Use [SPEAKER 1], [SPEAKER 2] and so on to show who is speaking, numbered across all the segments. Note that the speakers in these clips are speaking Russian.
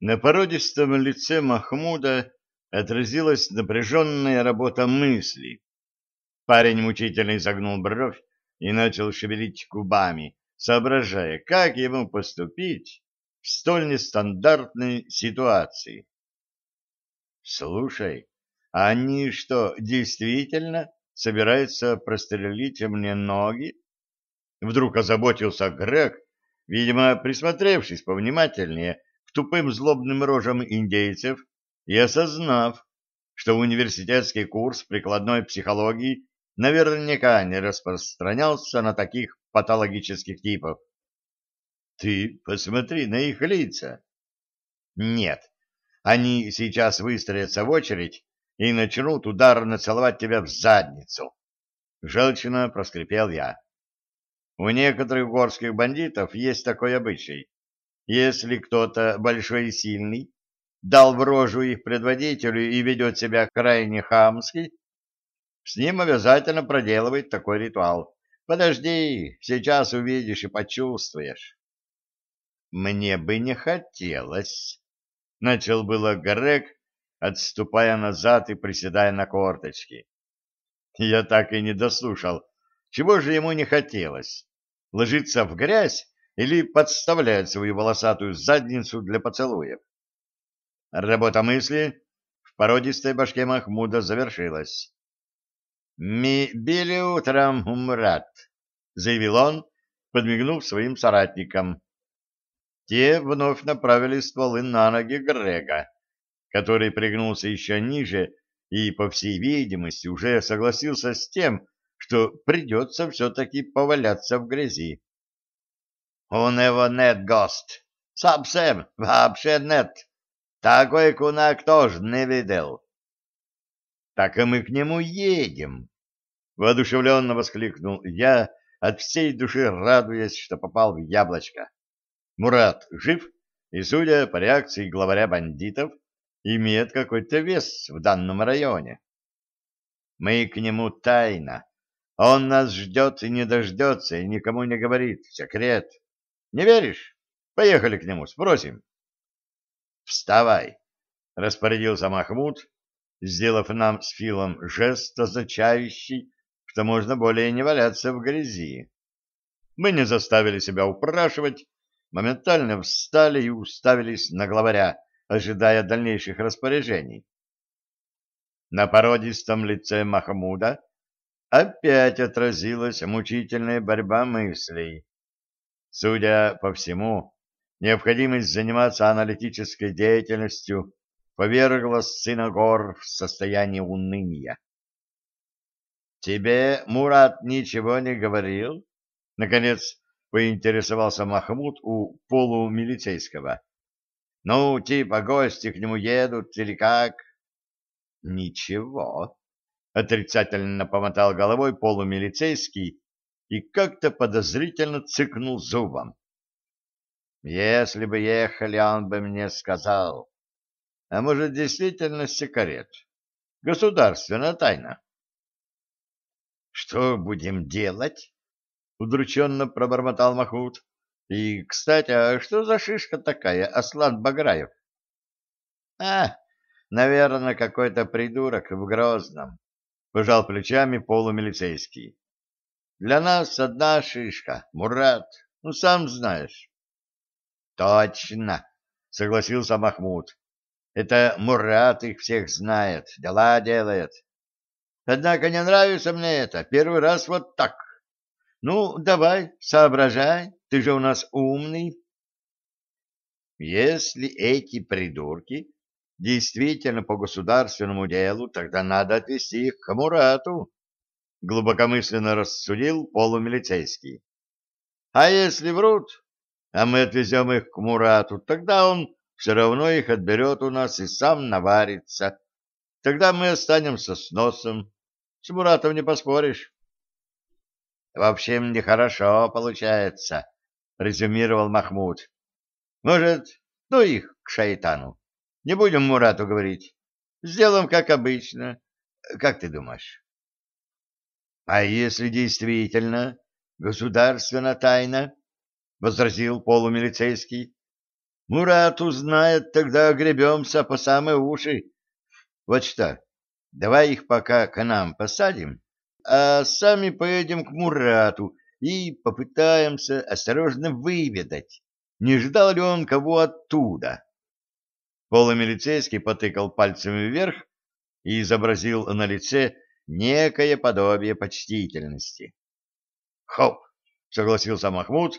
[SPEAKER 1] На породистом лице Махмуда отразилась напряженная работа мысли. Парень мучительно изогнул бровь и начал шевелить губами, соображая, как ему поступить в столь нестандартной ситуации. «Слушай, а они что, действительно собираются прострелить мне ноги?» Вдруг озаботился Грег, видимо, присмотревшись повнимательнее тупым злобным рожам индейцев и осознав, что университетский курс прикладной психологии наверняка не распространялся на таких патологических типов. Ты посмотри на их лица. Нет, они сейчас выстроятся в очередь и начнут ударно целовать тебя в задницу. Желчно проскрипел я. У некоторых горских бандитов есть такой обычай. Если кто-то большой и сильный дал в рожу их предводителю и ведет себя крайне хамски, с ним обязательно проделывает такой ритуал. Подожди, сейчас увидишь и почувствуешь. Мне бы не хотелось, — начал было Грег, отступая назад и приседая на корточки. Я так и не дослушал, чего же ему не хотелось ложиться в грязь или подставлять свою волосатую задницу для поцелуев. Работа мысли в породистой башке Махмуда завершилась. «Ми били утром умрат», — заявил он, подмигнув своим соратникам. Те вновь направили стволы на ноги Грега, который пригнулся еще ниже и, по всей видимости, уже согласился с тем, что придется все-таки поваляться в грязи. — У него нет гост. Совсем, вообще нет. Такой кунак тоже не видел. — Так и мы к нему едем. Воодушевленно воскликнул я, от всей души радуясь, что попал в яблочко. Мурат жив и, судя по реакции главаря бандитов, имеет какой-то вес в данном районе. Мы к нему тайно, он нас ждет и не дождется, и никому не говорит. Секрет. Не веришь? Поехали к нему, спросим. Вставай, распорядился Махмуд, сделав нам с Филом жест, означающий, что можно более не валяться в грязи. Мы не заставили себя упрашивать, моментально встали и уставились на главаря, ожидая дальнейших распоряжений. На породистом лице Махмуда опять отразилась мучительная борьба мыслей. Судя по всему, необходимость заниматься аналитической деятельностью повергла сына гор в состояние уныния. «Тебе Мурат ничего не говорил?» Наконец поинтересовался Махмуд у полумилицейского. «Ну, типа гости к нему едут или как?» «Ничего», Отрицательно помотал головой полумилицейский и как-то подозрительно цыкнул зубом. Если бы ехали, он бы мне сказал. А может, действительно секрет? Государственная тайна. Что будем делать? Удрученно пробормотал Махмуд. И, кстати, а что за шишка такая, Аслан Баграев? А, наверное, какой-то придурок в Грозном. — пожал плечами полумилицейский. — Для нас одна шишка, Мурат, ну, сам знаешь. — Точно, — согласился Махмуд. — Это Мурат их всех знает, дела делает. Однако не нравится мне это, первый раз вот так. Ну, давай, соображай, ты же у нас умный. Если эти придурки действительно по государственному делу, тогда надо отвезти их к Мурату, — глубокомысленно рассудил полумилицейский. — А если врут, а мы отвезем их к Мурату, тогда он все равно их отберет у нас и сам наварится. Тогда мы останемся с носом. С Муратом не поспоришь. — В общем, нехорошо получается, — резюмировал Махмуд. — Может, ну их к шайтану. Не будем Мурату говорить. Сделаем, как обычно. Как ты думаешь? А если действительно государственная тайна? — возразил полумилицейский. Мурат узнает, тогда гребемся по самые уши. Вот что, давай их пока к нам посадим, а сами поедем к Мурату и попытаемся осторожно выведать, не ждал ли он кого оттуда. Полумилицейский потыкал пальцами вверх и изобразил на лице некое подобие почтительности. «Хоп!» — согласился Махмуд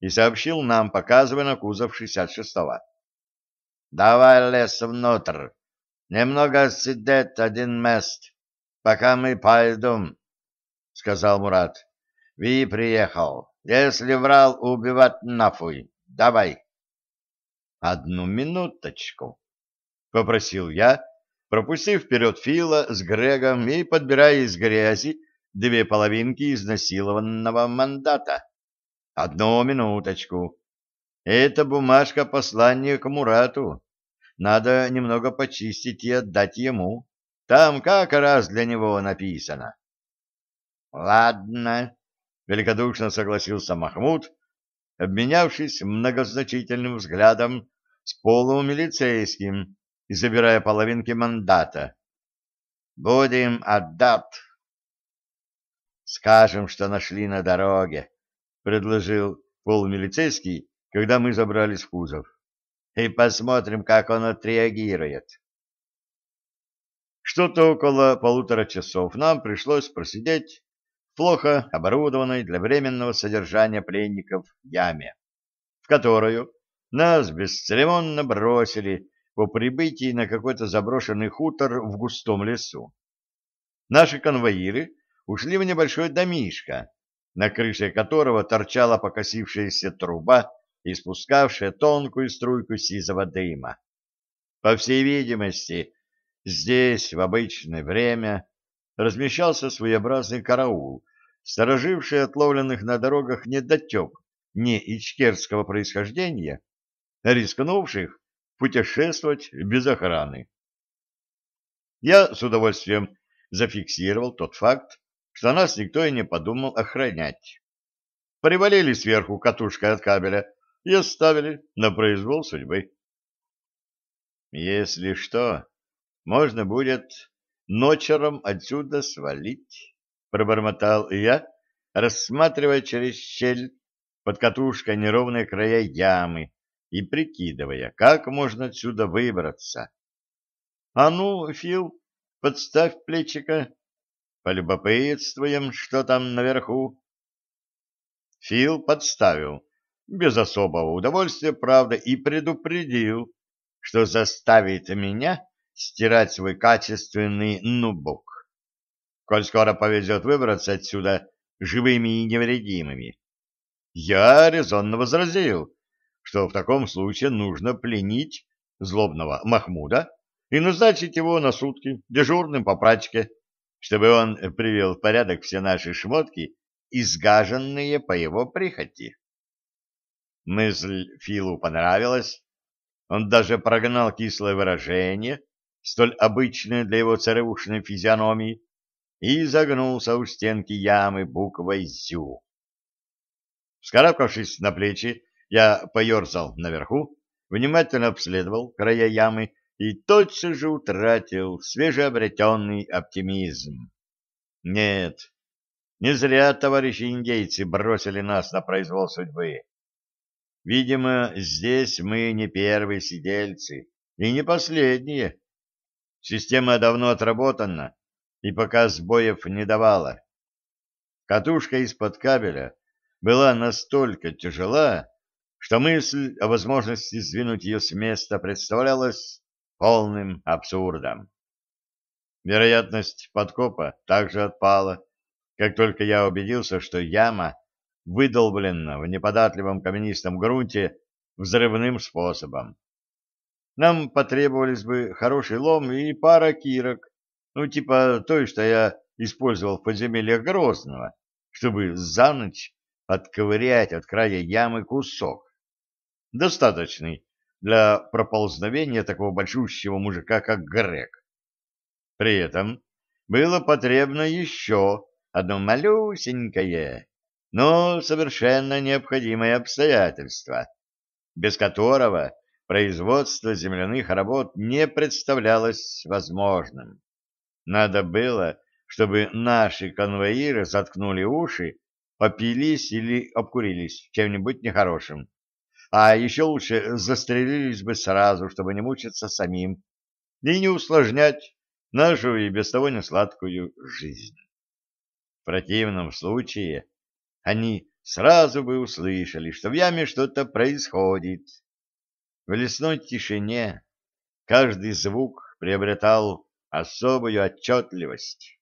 [SPEAKER 1] и сообщил нам, показывая на кузов 66-го. «Давай лес внутрь. Немного сидеть один мест, пока мы пойдем», — сказал Мурат. «Ви приехал. Если врал, убивать нафуй. Давай». «Одну минуточку», — попросил я, пропустив вперед Фила с Грегом и подбирая из грязи две половинки изнасилованного мандата. Одну минуточку. Это бумажка послания к Мурату. Надо немного почистить и отдать ему. Там как раз для него написано. Ладно, великодушно согласился Махмуд, обменявшись многозначительным взглядом с полумилицейским и забирая половинки мандата. Будем отдать. Скажем, что нашли на дороге, предложил полумилицейский, когда мы забрались в кузов. И посмотрим, как он отреагирует. Что-то около полутора часов нам пришлось просидеть в плохо оборудованной для временного содержания пленников яме, в которую нас бесцеремонно бросили по прибытии на какой-то заброшенный хутор в густом лесу. Наши конвоиры ушли в небольшой домишко, на крыше которого торчала покосившаяся труба, испускавшая тонкую струйку сизого дыма. По всей видимости, здесь в обычное время размещался своеобразный караул, стороживший отловленных на дорогах недотеп не ичкерского происхождения, рискнувших путешествовать без охраны. Я с удовольствием зафиксировал тот факт, что нас никто и не подумал охранять. Привалили сверху катушкой от кабеля и оставили на произвол судьбы. Если что, можно будет ночером отсюда свалить, пробормотал я, рассматривая через щель под катушкой неровные края ямы и прикидывая, как можно отсюда выбраться. — А ну, Фил, подставь плечика, Полюбопытствуем, что там наверху. Фил подставил, без особого удовольствия, правда, и предупредил, что заставит меня стирать свой качественный нубук. Коль скоро повезет выбраться отсюда живыми и невредимыми. Я резонно возразил, что в таком случае нужно пленить злобного Махмуда и назначить его на сутки дежурным по прачке чтобы он привел в порядок все наши шмотки, изгаженные по его прихоти. Мысль Филу понравилась. Он даже прогнал кислое выражение, столь обычное для его царевушной физиономии, и загнулся у стенки ямы буквой «Зю». Вскарабкавшись на плечи, я поерзал наверху, внимательно обследовал края ямы и тотчас же утратил свежеобретенный оптимизм. Нет, не зря товарищи индейцы бросили нас на произвол судьбы. Видимо, здесь мы не первые сидельцы и не последние. Система давно отработана и пока сбоев не давала. Катушка из-под кабеля была настолько тяжела, что мысль о возможности сдвинуть ее с места представлялась полным абсурдом. Вероятность подкопа также отпала, как только я убедился, что яма выдолблена в неподатливом каменистом грунте взрывным способом. Нам потребовались бы хороший лом и пара кирок, ну, типа той, что я использовал в подземельях Грозного, чтобы за ночь отковырять от края ямы кусок. Достаточный, для проползновения такого большущего мужика, как Грег. При этом было потребно еще одно малюсенькое, но совершенно необходимое обстоятельство, без которого производство земляных работ не представлялось возможным. Надо было, чтобы наши конвоиры заткнули уши, попились или обкурились чем-нибудь нехорошим. А еще лучше застрелились бы сразу, чтобы не мучиться самим и не усложнять нашу и без того несладкую жизнь. В противном случае они сразу бы услышали, что в яме что-то происходит. В лесной тишине каждый звук приобретал особую отчетливость.